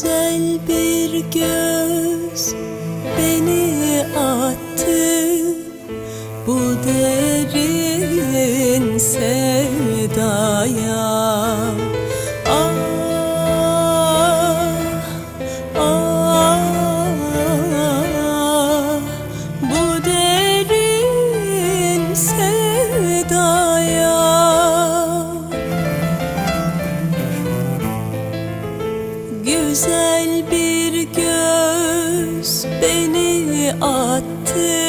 güzel bir göz beni attı. Bu derin sevdaya attı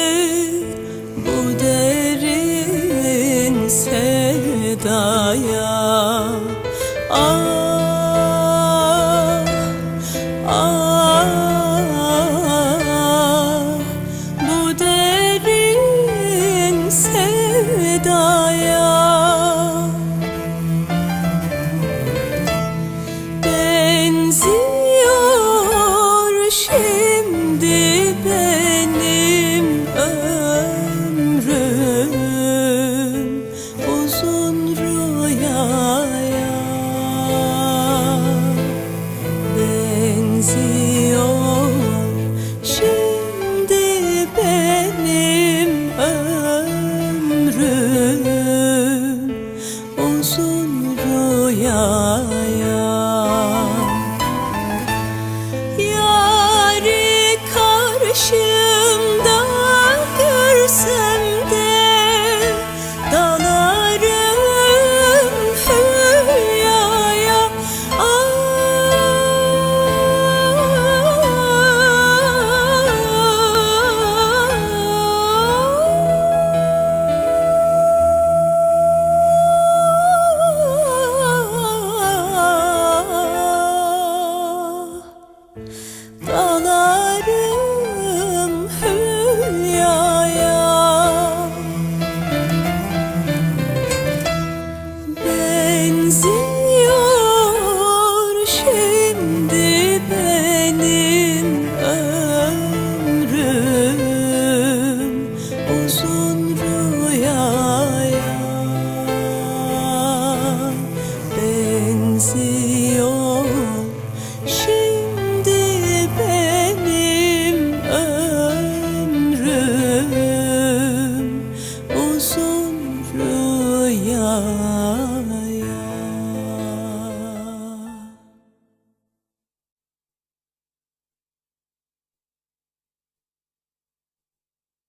bu derin sevdaya. Ah. この yar.